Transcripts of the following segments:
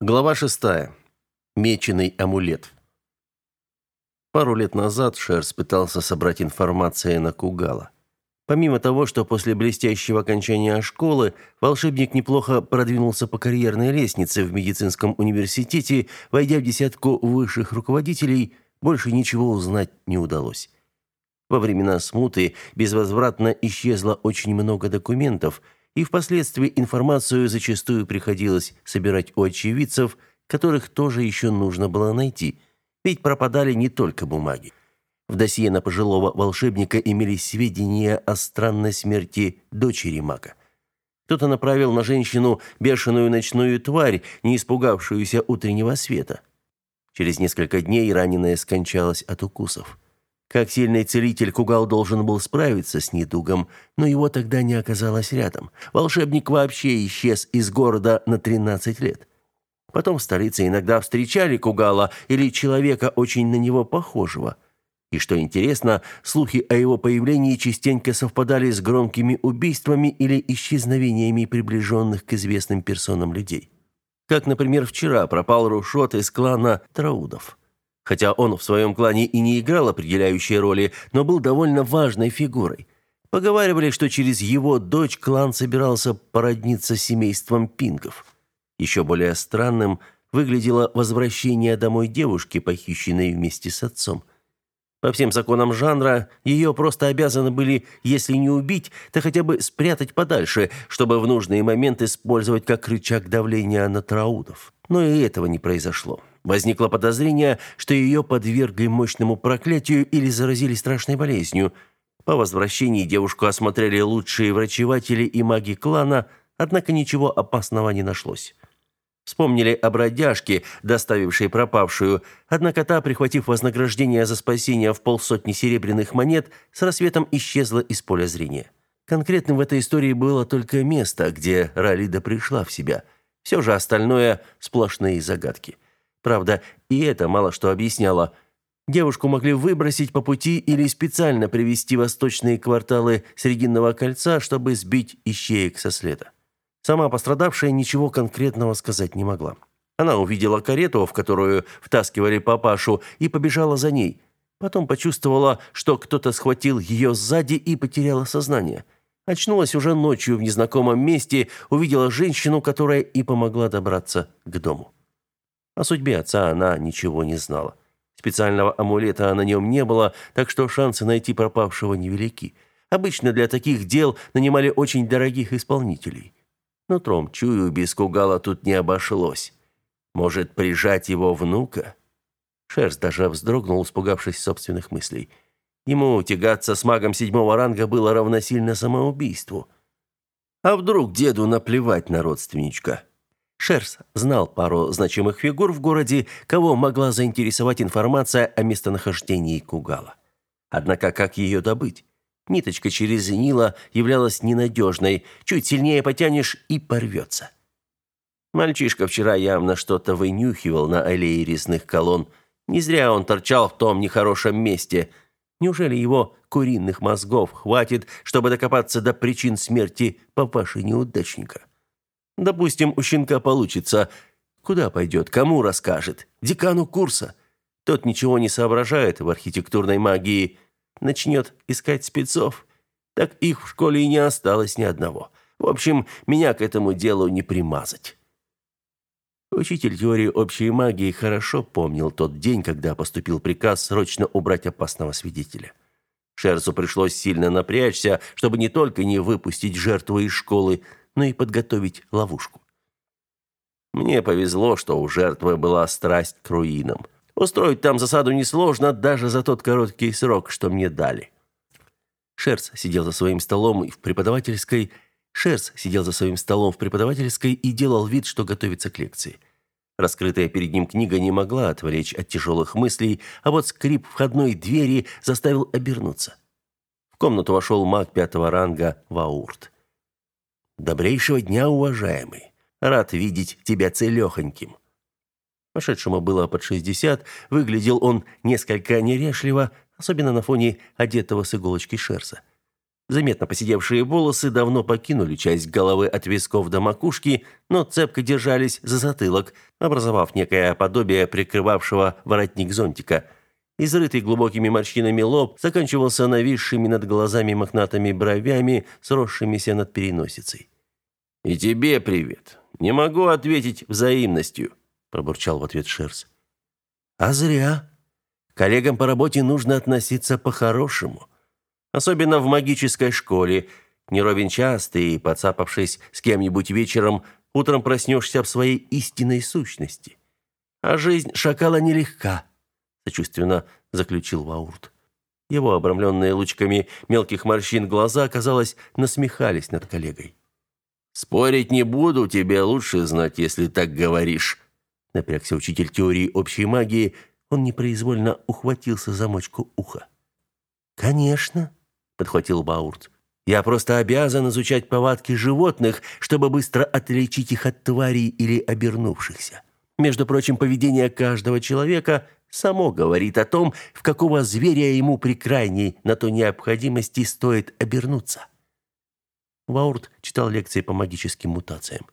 Глава шестая. Меченый амулет. Пару лет назад Шерс пытался собрать информацию на Кугала. Помимо того, что после блестящего окончания школы волшебник неплохо продвинулся по карьерной лестнице в медицинском университете, войдя в десятку высших руководителей, больше ничего узнать не удалось. Во времена смуты безвозвратно исчезло очень много документов – и впоследствии информацию зачастую приходилось собирать у очевидцев, которых тоже еще нужно было найти, ведь пропадали не только бумаги. В досье на пожилого волшебника имелись сведения о странной смерти дочери мага. Кто-то направил на женщину бешеную ночную тварь, не испугавшуюся утреннего света. Через несколько дней раненая скончалась от укусов. Как сильный целитель Кугал должен был справиться с недугом, но его тогда не оказалось рядом. Волшебник вообще исчез из города на 13 лет. Потом в столице иногда встречали Кугала или человека очень на него похожего. И что интересно, слухи о его появлении частенько совпадали с громкими убийствами или исчезновениями приближенных к известным персонам людей. Как, например, вчера пропал Рушот из клана Траудов. Хотя он в своем клане и не играл определяющей роли, но был довольно важной фигурой. Поговаривали, что через его дочь клан собирался породниться с семейством Пинков. Еще более странным выглядело возвращение домой девушки, похищенной вместе с отцом. По всем законам жанра, ее просто обязаны были, если не убить, то хотя бы спрятать подальше, чтобы в нужный момент использовать как рычаг давления на траудов. Но и этого не произошло. Возникло подозрение, что ее подвергли мощному проклятию или заразили страшной болезнью. По возвращении девушку осмотрели лучшие врачеватели и маги клана, однако ничего опасного не нашлось. Вспомнили о бродяжке, доставившей пропавшую, однако та, прихватив вознаграждение за спасение в полсотни серебряных монет, с рассветом исчезла из поля зрения. Конкретным в этой истории было только место, где Ралида пришла в себя. Все же остальное – сплошные загадки. Правда, и это мало что объясняло. Девушку могли выбросить по пути или специально привести в восточные кварталы Срединного кольца, чтобы сбить ищеек со следа. Сама пострадавшая ничего конкретного сказать не могла. Она увидела карету, в которую втаскивали папашу, и побежала за ней. Потом почувствовала, что кто-то схватил ее сзади и потеряла сознание. Очнулась уже ночью в незнакомом месте, увидела женщину, которая и помогла добраться к дому. О судьбе отца она ничего не знала. Специального амулета на нем не было, так что шансы найти пропавшего невелики. Обычно для таких дел нанимали очень дорогих исполнителей. Но тром чую, без Кугала тут не обошлось. Может, прижать его внука? Шерсть даже вздрогнул, испугавшись собственных мыслей. Ему тягаться с магом седьмого ранга было равносильно самоубийству. А вдруг деду наплевать на родственничка? Шерс знал пару значимых фигур в городе, кого могла заинтересовать информация о местонахождении Кугала. Однако как ее добыть? Ниточка через Нила являлась ненадежной, чуть сильнее потянешь и порвется. Мальчишка вчера явно что-то вынюхивал на аллее резных колонн. Не зря он торчал в том нехорошем месте. Неужели его куриных мозгов хватит, чтобы докопаться до причин смерти папаши-неудачника? Допустим, у щенка получится. Куда пойдет, кому расскажет? Декану курса. Тот ничего не соображает в архитектурной магии. Начнет искать спецов. Так их в школе и не осталось ни одного. В общем, меня к этому делу не примазать. Учитель теории общей магии хорошо помнил тот день, когда поступил приказ срочно убрать опасного свидетеля. Шерсу пришлось сильно напрячься, чтобы не только не выпустить жертву из школы, но и подготовить ловушку. Мне повезло, что у жертвы была страсть к руинам. Устроить там засаду несложно даже за тот короткий срок, что мне дали. Шерс сидел за своим столом и в преподавательской Шерс сидел за своим столом в преподавательской и делал вид, что готовится к лекции. Раскрытая перед ним книга не могла отвлечь от тяжелых мыслей, а вот скрип входной двери заставил обернуться. В комнату вошел маг пятого ранга Ваурт. Добрейшего дня, уважаемый. Рад видеть тебя целехоньким. Пошедшему было под шестьдесят, выглядел он несколько нерешливо, особенно на фоне одетого с иголочки шерса. Заметно посидевшие волосы давно покинули часть головы от висков до макушки, но цепко держались за затылок, образовав некое подобие прикрывавшего воротник зонтика. Изрытый глубокими морщинами лоб заканчивался нависшими над глазами мохнатыми бровями, сросшимися над переносицей. «И тебе привет. Не могу ответить взаимностью», – пробурчал в ответ Шерс. «А зря. Коллегам по работе нужно относиться по-хорошему». Особенно в магической школе. Не ровен час ты, подцапавшись с кем-нибудь вечером, утром проснешься в своей истинной сущности. А жизнь шакала нелегка, сочувственно заключил Ваурт. Его обрамленные лучками мелких морщин глаза, казалось, насмехались над коллегой. «Спорить не буду, тебе лучше знать, если так говоришь», напрягся учитель теории общей магии, он непроизвольно ухватился за мочку уха. «Конечно», подхватил Баурт. Я просто обязан изучать повадки животных, чтобы быстро отличить их от тварей или обернувшихся. Между прочим, поведение каждого человека само говорит о том, в какого зверя ему при крайней на то необходимости стоит обернуться. Ваурт читал лекции по магическим мутациям.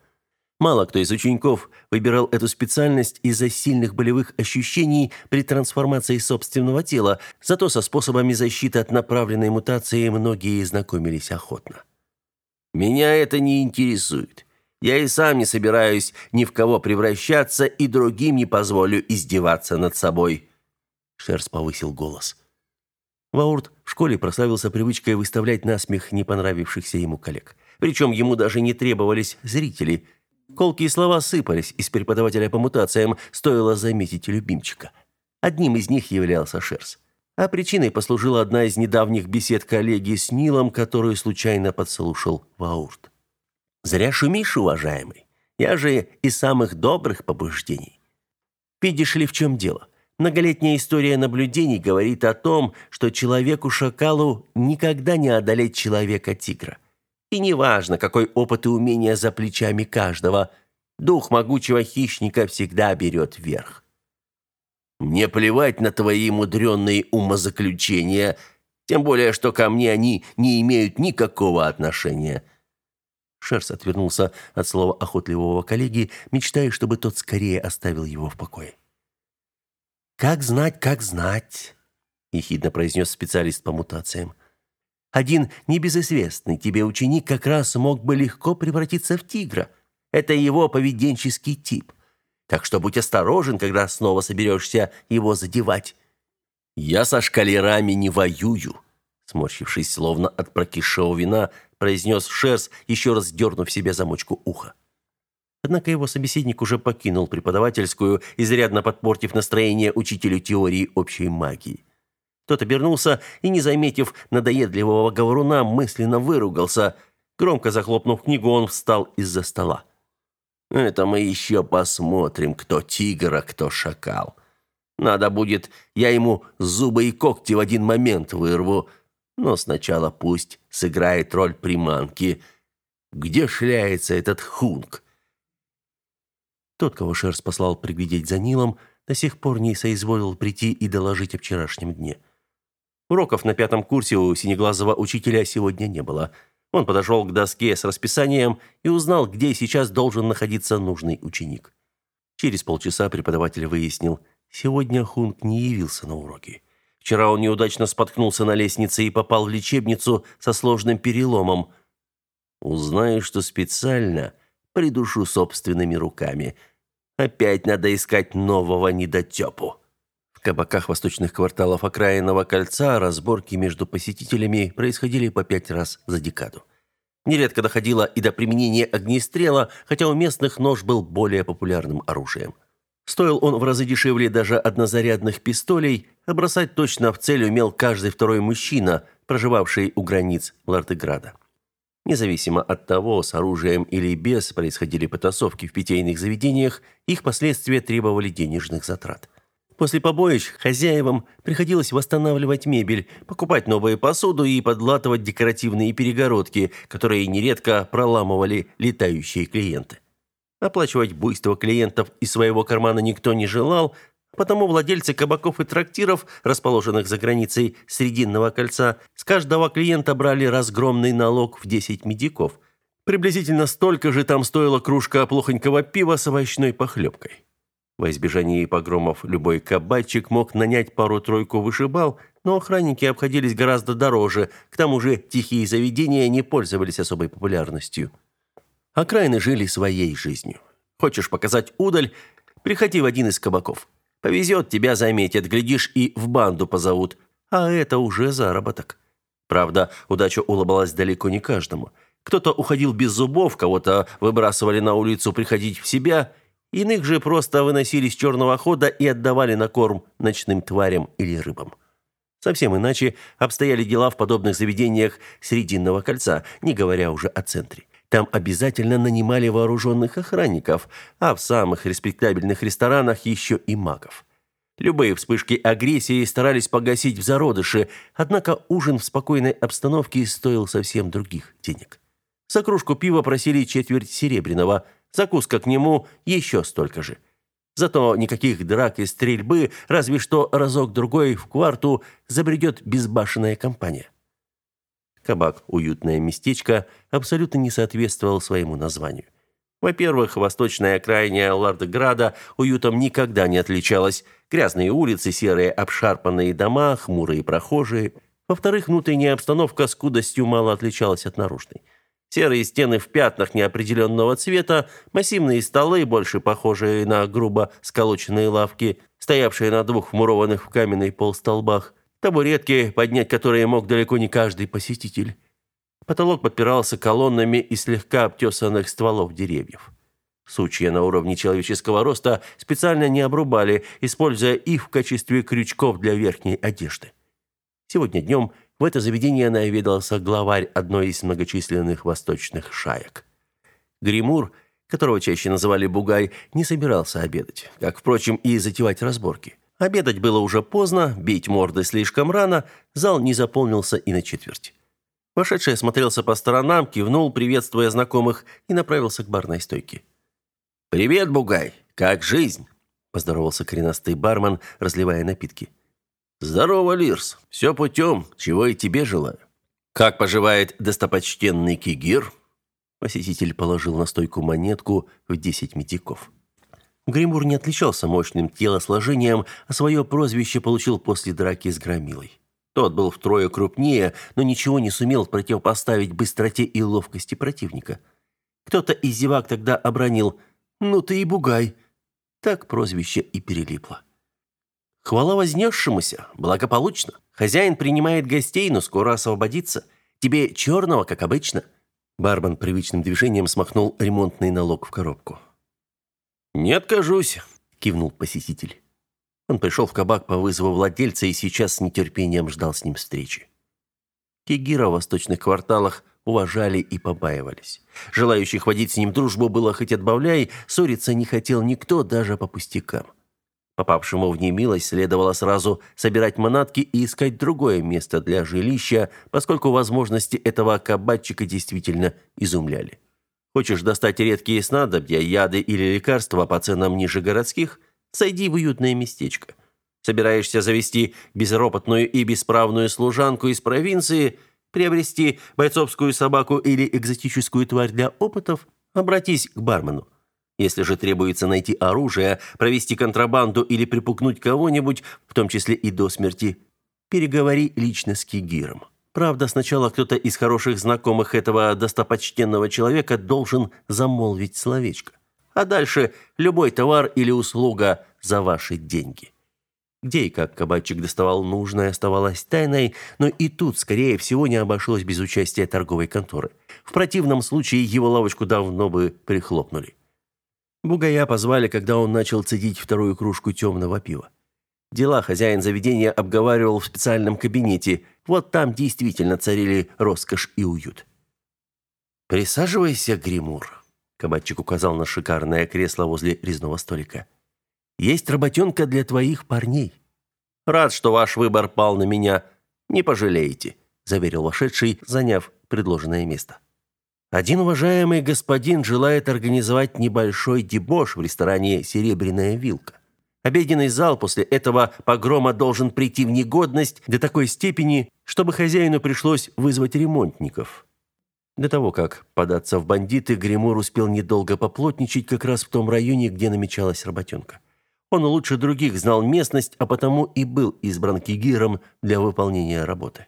Мало кто из учеников выбирал эту специальность из-за сильных болевых ощущений при трансформации собственного тела, зато со способами защиты от направленной мутации многие знакомились охотно. «Меня это не интересует. Я и сам не собираюсь ни в кого превращаться и другим не позволю издеваться над собой». Шерс повысил голос. Ваурт в школе прославился привычкой выставлять на смех не понравившихся ему коллег. Причем ему даже не требовались зрители – Колкие слова сыпались из преподавателя по мутациям, стоило заметить любимчика. Одним из них являлся Шерс. А причиной послужила одна из недавних бесед коллеги с Нилом, которую случайно подслушал Ваурт. «Зря шумишь, уважаемый. Я же из самых добрых побуждений. Видишь ли, в чем дело? Многолетняя история наблюдений говорит о том, что человеку-шакалу никогда не одолеть человека-тигра. И неважно, какой опыт и умения за плечами каждого, дух могучего хищника всегда берет верх. Мне плевать на твои мудренные умозаключения, тем более, что ко мне они не имеют никакого отношения. Шерс отвернулся от слова охотливого коллеги, мечтая, чтобы тот скорее оставил его в покое. «Как знать, как знать», — ехидно произнес специалист по мутациям. Один небезызвестный тебе ученик как раз мог бы легко превратиться в тигра. Это его поведенческий тип. Так что будь осторожен, когда снова соберешься его задевать. Я со шкалерами не воюю, сморщившись словно от прокисшего вина, произнес Шерс, еще раз дернув себе замочку уха. Однако его собеседник уже покинул преподавательскую, изрядно подпортив настроение учителю теории общей магии. Тот обернулся и, не заметив надоедливого говоруна, мысленно выругался. Громко захлопнув книгу, он встал из-за стола. «Это мы еще посмотрим, кто тигр, а кто шакал. Надо будет, я ему зубы и когти в один момент вырву. Но сначала пусть сыграет роль приманки. Где шляется этот хунг?» Тот, кого Шерс послал приглядеть за Нилом, до сих пор не соизволил прийти и доложить о вчерашнем дне. Уроков на пятом курсе у синеглазого учителя сегодня не было. Он подошел к доске с расписанием и узнал, где сейчас должен находиться нужный ученик. Через полчаса преподаватель выяснил, сегодня Хунг не явился на уроки. Вчера он неудачно споткнулся на лестнице и попал в лечебницу со сложным переломом. Узнаю, что специально придушу собственными руками. Опять надо искать нового недотепу кабаках восточных кварталов окраинного кольца разборки между посетителями происходили по пять раз за декаду. Нередко доходило и до применения огнестрела, хотя у местных нож был более популярным оружием. Стоил он в разы дешевле даже однозарядных пистолей, а бросать точно в цель умел каждый второй мужчина, проживавший у границ Лартеграда. Независимо от того, с оружием или без происходили потасовки в питейных заведениях, их последствия требовали денежных затрат. После побоищ хозяевам приходилось восстанавливать мебель, покупать новую посуду и подлатывать декоративные перегородки, которые нередко проламывали летающие клиенты. Оплачивать буйство клиентов из своего кармана никто не желал, Потому владельцы кабаков и трактиров, расположенных за границей Срединного кольца, с каждого клиента брали разгромный налог в 10 медиков. Приблизительно столько же там стоила кружка плохонького пива с овощной похлебкой. Во избежание погромов любой кабачик мог нанять пару-тройку вышибал, но охранники обходились гораздо дороже, к тому же тихие заведения не пользовались особой популярностью. Окраины жили своей жизнью. Хочешь показать удаль – приходи в один из кабаков. Повезет, тебя заметят, глядишь, и в банду позовут. А это уже заработок. Правда, удача улыбалась далеко не каждому. Кто-то уходил без зубов, кого-то выбрасывали на улицу приходить в себя, иных же просто выносили с черного хода и отдавали на корм ночным тварям или рыбам. Совсем иначе обстояли дела в подобных заведениях Срединного кольца, не говоря уже о центре. Там обязательно нанимали вооруженных охранников, а в самых респектабельных ресторанах еще и магов. Любые вспышки агрессии старались погасить в зародыше, однако ужин в спокойной обстановке стоил совсем других денег. За кружку пива просили четверть серебряного, закуска к нему еще столько же. Зато никаких драк и стрельбы, разве что разок-другой в кварту забредет безбашенная компания. Кабак «Уютное местечко» абсолютно не соответствовал своему названию. Во-первых, восточная окраина Лардграда уютом никогда не отличалась. Грязные улицы, серые обшарпанные дома, хмурые прохожие. Во-вторых, внутренняя обстановка скудостью мало отличалась от наружной. Серые стены в пятнах неопределенного цвета, массивные столы, больше похожие на грубо сколоченные лавки, стоявшие на двух вмурованных в каменный пол столбах – табуретки, поднять которые мог далеко не каждый посетитель. Потолок подпирался колоннами из слегка обтесанных стволов деревьев. Сучья на уровне человеческого роста специально не обрубали, используя их в качестве крючков для верхней одежды. Сегодня днем в это заведение наведался главарь одной из многочисленных восточных шаек. Гримур, которого чаще называли Бугай, не собирался обедать, как, впрочем, и затевать разборки. Обедать было уже поздно, бить морды слишком рано, зал не заполнился и на четверть. Вошедший осмотрелся по сторонам, кивнул, приветствуя знакомых, и направился к барной стойке. «Привет, Бугай! Как жизнь?» – поздоровался коренастый бармен, разливая напитки. «Здорово, Лирс! Все путем, чего и тебе желаю. Как поживает достопочтенный Кигир?» Посетитель положил на стойку монетку в десять медиков. Гримур не отличался мощным телосложением, а свое прозвище получил после драки с Громилой. Тот был втрое крупнее, но ничего не сумел противопоставить быстроте и ловкости противника. Кто-то из зевак тогда обронил «Ну ты и бугай». Так прозвище и перелипло. Хвала вознесшемуся, благополучно. Хозяин принимает гостей, но скоро освободится. Тебе черного, как обычно. Бармен привычным движением смахнул ремонтный налог в коробку. «Не откажусь», – кивнул посетитель. Он пришел в кабак по вызову владельца и сейчас с нетерпением ждал с ним встречи. Кигира в восточных кварталах уважали и побаивались. Желающих водить с ним дружбу было хоть отбавляй, ссориться не хотел никто, даже по пустякам. Попавшему в немилость следовало сразу собирать манатки и искать другое место для жилища, поскольку возможности этого кабачика действительно изумляли. Хочешь достать редкие снадобья, яды или лекарства по ценам ниже городских? Сойди в уютное местечко. Собираешься завести безропотную и бесправную служанку из провинции, приобрести бойцовскую собаку или экзотическую тварь для опытов? Обратись к бармену. Если же требуется найти оружие, провести контрабанду или припугнуть кого-нибудь, в том числе и до смерти, переговори лично с Кигиром. Правда, сначала кто-то из хороших знакомых этого достопочтенного человека должен замолвить словечко. А дальше любой товар или услуга за ваши деньги. Где и как кабачик доставал нужное, оставалось тайной, но и тут, скорее всего, не обошлось без участия торговой конторы. В противном случае его лавочку давно бы прихлопнули. Бугая позвали, когда он начал цедить вторую кружку темного пива. Дела хозяин заведения обговаривал в специальном кабинете. Вот там действительно царили роскошь и уют. «Присаживайся, Гримур», — кабачик указал на шикарное кресло возле резного столика. «Есть работенка для твоих парней». «Рад, что ваш выбор пал на меня. Не пожалеете», — заверил вошедший, заняв предложенное место. «Один уважаемый господин желает организовать небольшой дебош в ресторане «Серебряная вилка». Обеденный зал после этого погрома должен прийти в негодность до такой степени, чтобы хозяину пришлось вызвать ремонтников. До того, как податься в бандиты, Гремур успел недолго поплотничать как раз в том районе, где намечалась работенка. Он лучше других знал местность, а потому и был избран кигиром для выполнения работы.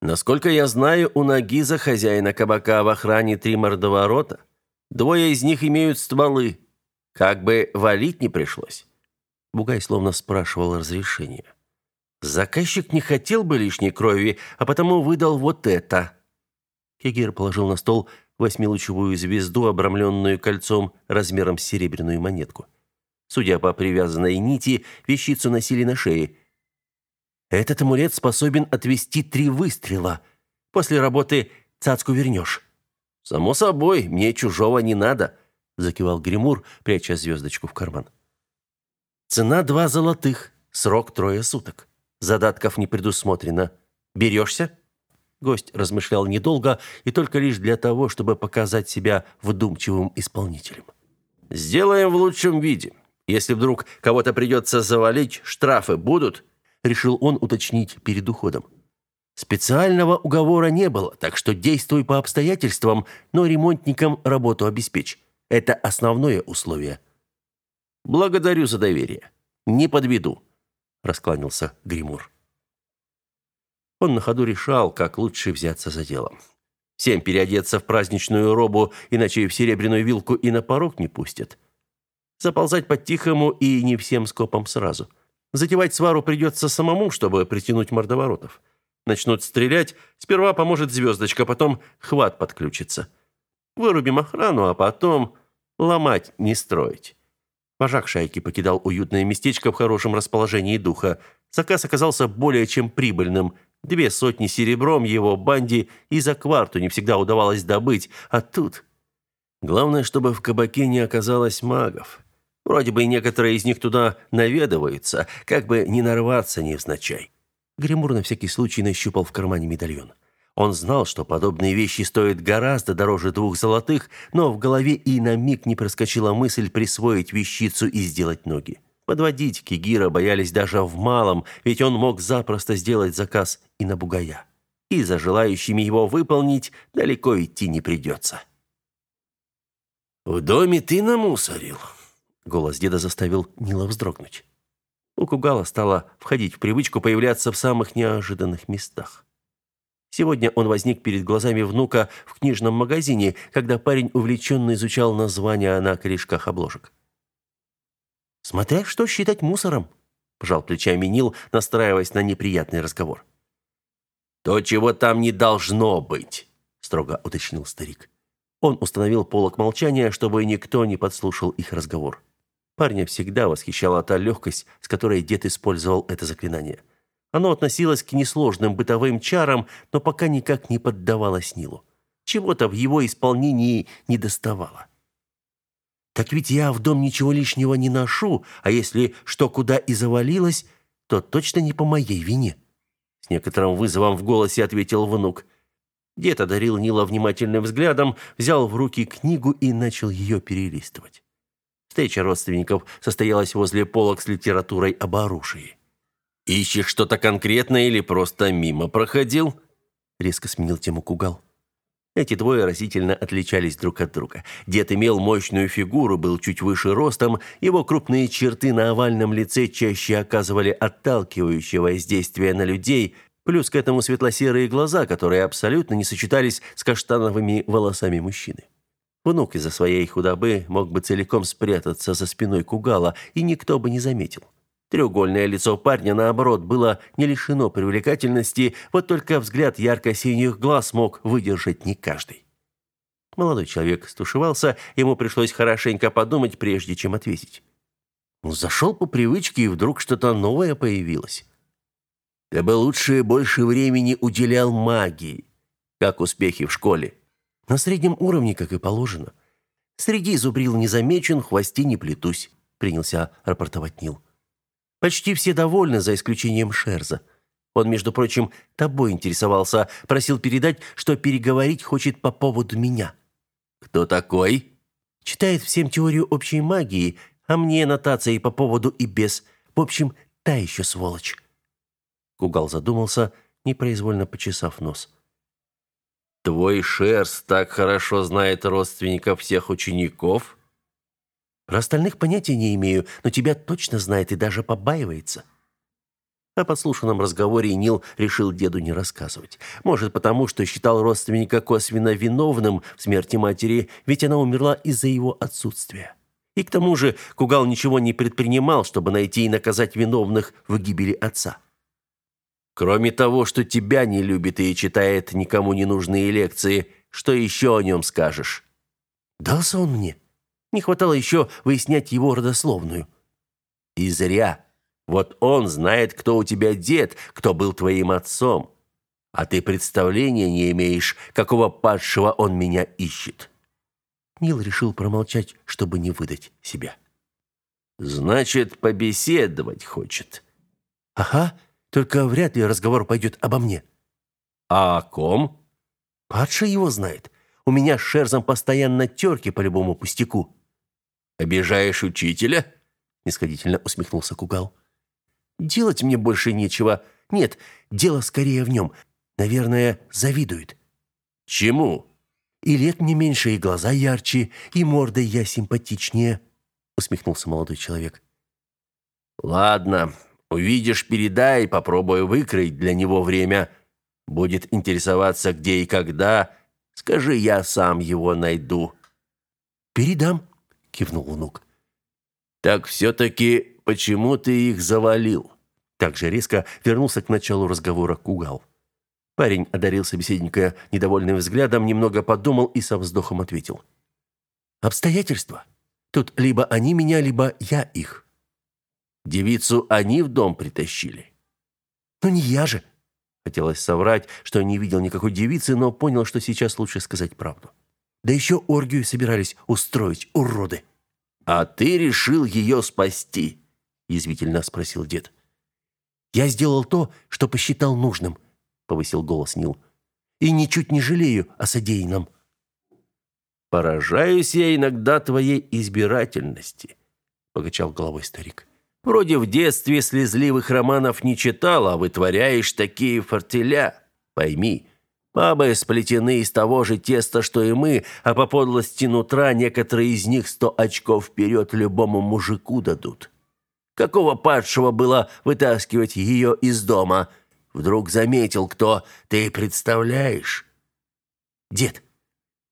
Насколько я знаю, у Нагиза, хозяина кабака, в охране три мордоворота. Двое из них имеют стволы. Как бы валить не пришлось. Бугай словно спрашивал разрешения. Заказчик не хотел бы лишней крови, а потому выдал вот это. Кегер положил на стол восьмилучевую звезду, обрамленную кольцом размером с серебряную монетку. Судя по привязанной нити, вещицу носили на шее. Этот амулет способен отвести три выстрела. После работы цацку вернешь. Само собой, мне чужого не надо, закивал Гримур, пряча звездочку в карман. Цена два золотых, срок трое суток. Задатков не предусмотрено. Берешься?» Гость размышлял недолго и только лишь для того, чтобы показать себя вдумчивым исполнителем. «Сделаем в лучшем виде. Если вдруг кого-то придется завалить, штрафы будут?» Решил он уточнить перед уходом. Специального уговора не было, так что действуй по обстоятельствам, но ремонтникам работу обеспечь. Это основное условие. Благодарю за доверие. Не подведу, раскланялся Гримур. Он на ходу решал, как лучше взяться за дело. Всем переодеться в праздничную робу, иначе в серебряную вилку и на порог не пустят. Заползать по-тихому и не всем скопом сразу. Затевать свару придется самому, чтобы притянуть мордоворотов. Начнут стрелять, сперва поможет звездочка, потом хват подключится. Вырубим охрану, а потом ломать, не строить. Вожак шайки покидал уютное местечко в хорошем расположении духа. Заказ оказался более чем прибыльным. Две сотни серебром его банде и за кварту не всегда удавалось добыть, а тут... Главное, чтобы в кабаке не оказалось магов. Вроде бы некоторые из них туда наведываются, как бы не нарваться невзначай. Гремур на всякий случай нащупал в кармане медальон. Он знал, что подобные вещи стоят гораздо дороже двух золотых, но в голове и на миг не проскочила мысль присвоить вещицу и сделать ноги. Подводить Кигира боялись даже в малом, ведь он мог запросто сделать заказ и на бугая. И за желающими его выполнить далеко идти не придется. «В доме ты намусорил?» Голос деда заставил Нила вздрогнуть. У Кугала стало входить в привычку появляться в самых неожиданных местах. Сегодня он возник перед глазами внука в книжном магазине, когда парень увлеченно изучал названия на корешках обложек. «Смотря что считать мусором», – пожал плечами Нил, настраиваясь на неприятный разговор. «То, чего там не должно быть», – строго уточнил старик. Он установил полок молчания, чтобы никто не подслушал их разговор. Парня всегда восхищала та легкость, с которой дед использовал это заклинание – оно относилось к несложным бытовым чарам, но пока никак не поддавалось Нилу. Чего-то в его исполнении не доставало. Так ведь я в дом ничего лишнего не ношу, а если что куда и завалилось, то точно не по моей вине. С некоторым вызовом в голосе ответил внук. Дед одарил Нила внимательным взглядом, взял в руки книгу и начал ее перелистывать. Встреча родственников состоялась возле полок с литературой об оружии. «Ищешь что-то конкретное или просто мимо проходил?» Резко сменил тему Кугал. Эти двое разительно отличались друг от друга. Дед имел мощную фигуру, был чуть выше ростом, его крупные черты на овальном лице чаще оказывали отталкивающее воздействие на людей, плюс к этому светло-серые глаза, которые абсолютно не сочетались с каштановыми волосами мужчины. Внук из-за своей худобы мог бы целиком спрятаться за спиной Кугала, и никто бы не заметил. Треугольное лицо парня, наоборот, было не лишено привлекательности, вот только взгляд ярко-синих глаз мог выдержать не каждый. Молодой человек стушевался, ему пришлось хорошенько подумать, прежде чем ответить. Он зашел по привычке, и вдруг что-то новое появилось. «Ты бы лучше больше времени уделял магии. Как успехи в школе?» «На среднем уровне, как и положено. Среди зубрил не замечен, в хвосте не плетусь», — принялся рапортовать Нил. Почти все довольны, за исключением Шерза. Он, между прочим, тобой интересовался, просил передать, что переговорить хочет по поводу меня. Кто такой? Читает всем теорию общей магии, А мне нотации по поводу и без. В общем, та еще сволочь. Кугал задумался, непроизвольно почесав нос. Твой шерсть так хорошо знает родственников всех учеников? Про остальных понятия не имею, но тебя точно знает и даже побаивается. О подслушанном разговоре Нил решил деду не рассказывать. Может, потому что считал родственника косвенно виновным в смерти матери, ведь она умерла из-за его отсутствия. И к тому же Кугал ничего не предпринимал, чтобы найти и наказать виновных в гибели отца. Кроме того, что тебя не любит и читает никому не нужные лекции, что еще о нем скажешь? Дался он мне. Не хватало еще выяснять его родословную. И зря. Вот он знает, кто у тебя дед, кто был твоим отцом. А ты представления не имеешь, какого падшего он меня ищет. Нил решил промолчать, чтобы не выдать себя. Значит, побеседовать хочет. Ага, только вряд ли разговор пойдет обо мне. А о ком? Падший его знает. У меня с Шерзом постоянно терки по любому пустяку. Обижаешь учителя? Нисходительно усмехнулся Кугал. Делать мне больше нечего. Нет, дело скорее в нем. Наверное, завидует. Чему? И лет мне меньше, и глаза ярче, и мордой я симпатичнее, усмехнулся молодой человек. Ладно, увидишь, передай, попробую выкроить для него время. Будет интересоваться, где и когда. Скажи, я сам его найду. Передам, кивнул внук. Так все таки почему ты их завалил?» Так же резко вернулся к началу разговора Кугал. Парень одарил собеседника недовольным взглядом, немного подумал и со вздохом ответил. «Обстоятельства. Тут либо они меня, либо я их». «Девицу они в дом притащили?» «Ну не я же». Хотелось соврать, что не видел никакой девицы, но понял, что сейчас лучше сказать правду. Да еще оргию собирались устроить, уроды. «А ты решил ее спасти?» – язвительно спросил дед. «Я сделал то, что посчитал нужным», – повысил голос Нил. «И ничуть не жалею о содеянном». «Поражаюсь я иногда твоей избирательности», – покачал головой старик. «Вроде в детстве слезливых романов не читал, а вытворяешь такие фортеля. Пойми, Бабы сплетены из того же теста, что и мы, а по подлости нутра некоторые из них сто очков вперед любому мужику дадут. Какого падшего было вытаскивать ее из дома? Вдруг заметил кто, ты представляешь? Дед,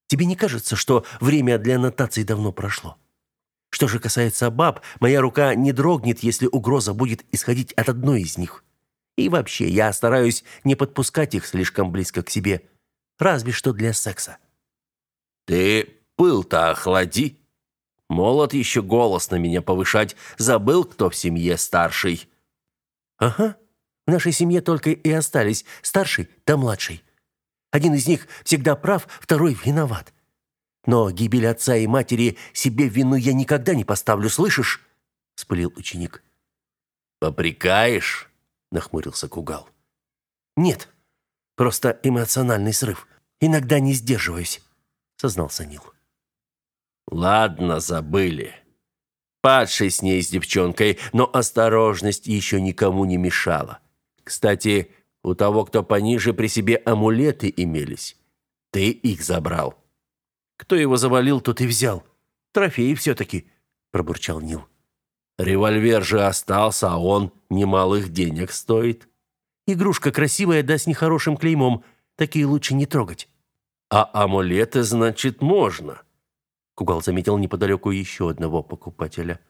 тебе не кажется, что время для аннотаций давно прошло? Что же касается баб, моя рука не дрогнет, если угроза будет исходить от одной из них. И вообще, я стараюсь не подпускать их слишком близко к себе, разве что для секса. Ты пыл-то охлади. Молод еще голос на меня повышать, забыл, кто в семье старший. Ага. В нашей семье только и остались старший да младший. Один из них всегда прав, второй виноват. Но гибель отца и матери себе вину я никогда не поставлю, слышишь? вспылил ученик. Попрекаешь? Нахмурился Кугал. Нет, просто эмоциональный срыв. Иногда не сдерживаюсь, сознался Нил. Ладно, забыли. Падший с ней с девчонкой, но осторожность еще никому не мешала. Кстати, у того, кто пониже, при себе амулеты имелись. Ты их забрал. Кто его завалил, тот и взял. Трофей все таки пробурчал Нил. Револьвер же остался, а он немалых денег стоит. Игрушка красивая, да с нехорошим клеймом. Такие лучше не трогать. А амулеты, значит, можно. Кугал заметил неподалеку еще одного покупателя.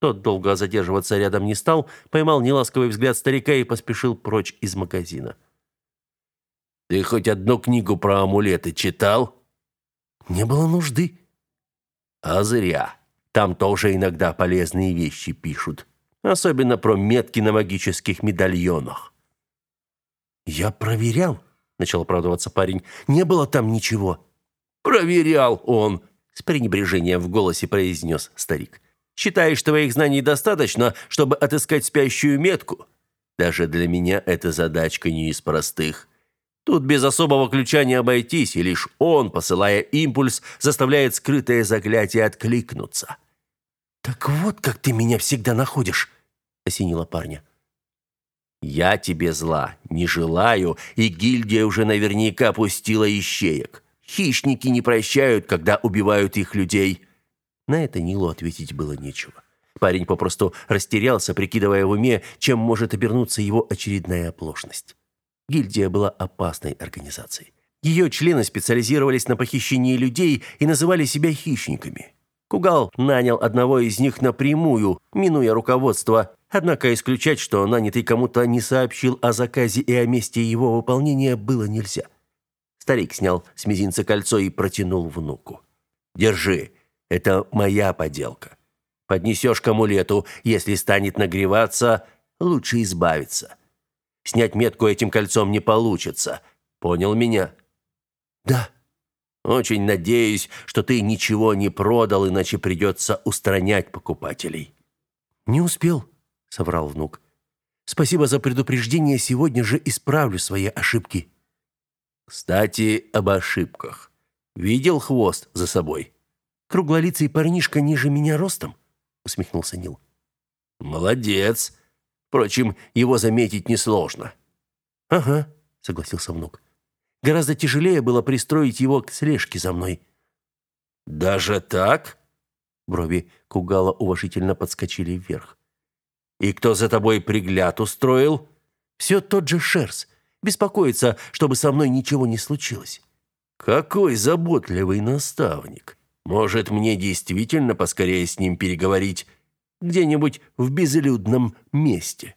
Тот долго задерживаться рядом не стал, поймал неласковый взгляд старика и поспешил прочь из магазина. Ты хоть одну книгу про амулеты читал? Не было нужды. А зря. Там тоже иногда полезные вещи пишут, особенно про метки на магических медальонах. Я проверял, начал оправдываться парень. Не было там ничего. Проверял он, с пренебрежением в голосе произнес старик. Считаешь, твоих знаний достаточно, чтобы отыскать спящую метку? Даже для меня эта задачка не из простых. Тут без особого ключа не обойтись, и лишь он, посылая импульс, заставляет скрытое заклятие откликнуться. «Так вот, как ты меня всегда находишь!» — осенила парня. «Я тебе зла не желаю, и гильдия уже наверняка пустила ищеек. Хищники не прощают, когда убивают их людей». На это Нилу ответить было нечего. Парень попросту растерялся, прикидывая в уме, чем может обернуться его очередная оплошность. Гильдия была опасной организацией. Ее члены специализировались на похищении людей и называли себя хищниками. Кугал нанял одного из них напрямую, минуя руководство, однако исключать, что нанятый кому-то не сообщил о заказе и о месте его выполнения, было нельзя. Старик снял с мизинца кольцо и протянул внуку. «Держи, это моя поделка. Поднесешь к амулету, если станет нагреваться, лучше избавиться. Снять метку этим кольцом не получится. Понял меня? Да. Очень надеюсь, что ты ничего не продал, иначе придется устранять покупателей. Не успел, соврал внук. Спасибо за предупреждение, сегодня же исправлю свои ошибки. Кстати, об ошибках. Видел хвост за собой? Круглолицый парнишка ниже меня ростом усмехнулся Нил. Молодец. Впрочем, его заметить несложно. Ага, согласился внук. Гораздо тяжелее было пристроить его к слежке за мной. Даже так? Брови Кугала уважительно подскочили вверх. И кто за тобой пригляд устроил? Все тот же Шерс. Беспокоится, чтобы со мной ничего не случилось. Какой заботливый наставник. Может, мне действительно поскорее с ним переговорить где-нибудь в безлюдном месте?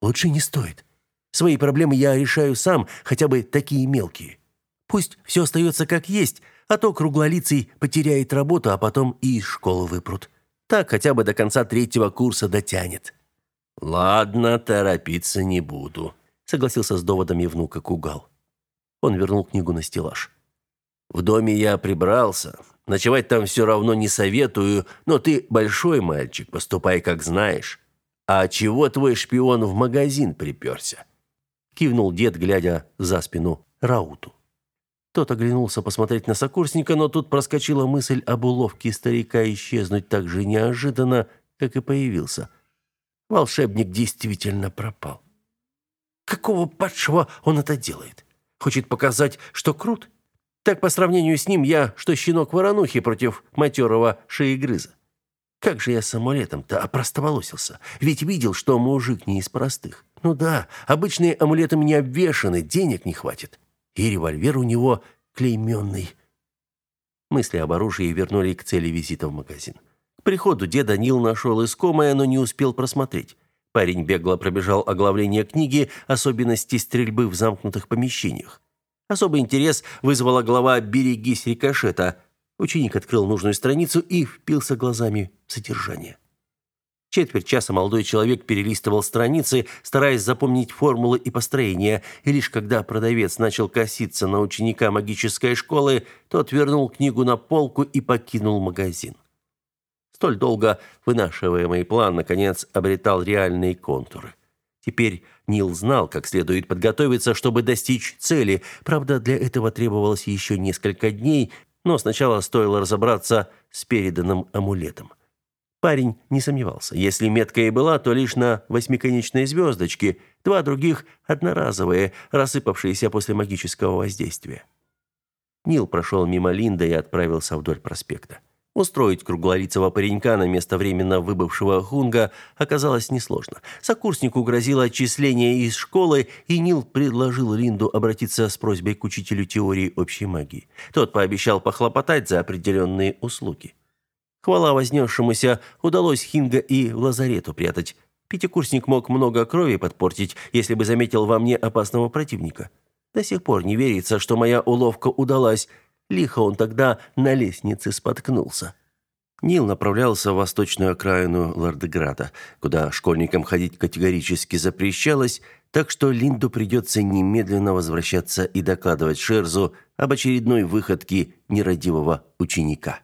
Лучше не стоит. Свои проблемы я решаю сам, хотя бы такие мелкие. Пусть все остается как есть, а то круглолицый потеряет работу, а потом и из школы выпрут. Так хотя бы до конца третьего курса дотянет. Ладно, торопиться не буду, согласился с доводами внука Кугал. Он вернул книгу на стеллаж. В доме я прибрался, Ночевать там все равно не советую, но ты большой мальчик, поступай как знаешь. А чего твой шпион в магазин приперся?» Кивнул дед, глядя за спину Рауту. Тот оглянулся посмотреть на сокурсника, но тут проскочила мысль об уловке старика исчезнуть так же неожиданно, как и появился. Волшебник действительно пропал. Какого падшего он это делает? Хочет показать, что крут? Так по сравнению с ним я, что щенок воронухи против матерого шеегрыза. Как же я с амулетом-то опростоволосился? Ведь видел, что мужик не из простых. Ну да, обычные амулеты мне обвешаны, денег не хватит. И револьвер у него клейменный. Мысли об оружии вернули к цели визита в магазин. К приходу деда Нил нашел искомое, но не успел просмотреть. Парень бегло пробежал оглавление книги «Особенности стрельбы в замкнутых помещениях». Особый интерес вызвала глава «Берегись рикошета». Ученик открыл нужную страницу и впился глазами в содержание. Четверть часа молодой человек перелистывал страницы, стараясь запомнить формулы и построения, и лишь когда продавец начал коситься на ученика магической школы, тот вернул книгу на полку и покинул магазин. Столь долго вынашиваемый план, наконец, обретал реальные контуры. Теперь Нил знал, как следует подготовиться, чтобы достичь цели. Правда, для этого требовалось еще несколько дней, но сначала стоило разобраться с переданным амулетом. Парень не сомневался. Если метка и была, то лишь на восьмиконечной звездочке, два других одноразовые, рассыпавшиеся после магического воздействия. Нил прошел мимо Линда и отправился вдоль проспекта. Устроить круглолицего паренька на место временно выбывшего хунга оказалось несложно. Сокурснику грозило отчисление из школы, и Нил предложил Линду обратиться с просьбой к учителю теории общей магии. Тот пообещал похлопотать за определенные услуги. Хвала вознесшемуся, удалось Хинга и в лазарет упрятать. Пятикурсник мог много крови подпортить, если бы заметил во мне опасного противника. До сих пор не верится, что моя уловка удалась – Лихо он тогда на лестнице споткнулся. Нил направлялся в восточную окраину Лордеграда, куда школьникам ходить категорически запрещалось, так что Линду придется немедленно возвращаться и докладывать Шерзу об очередной выходке нерадивого ученика.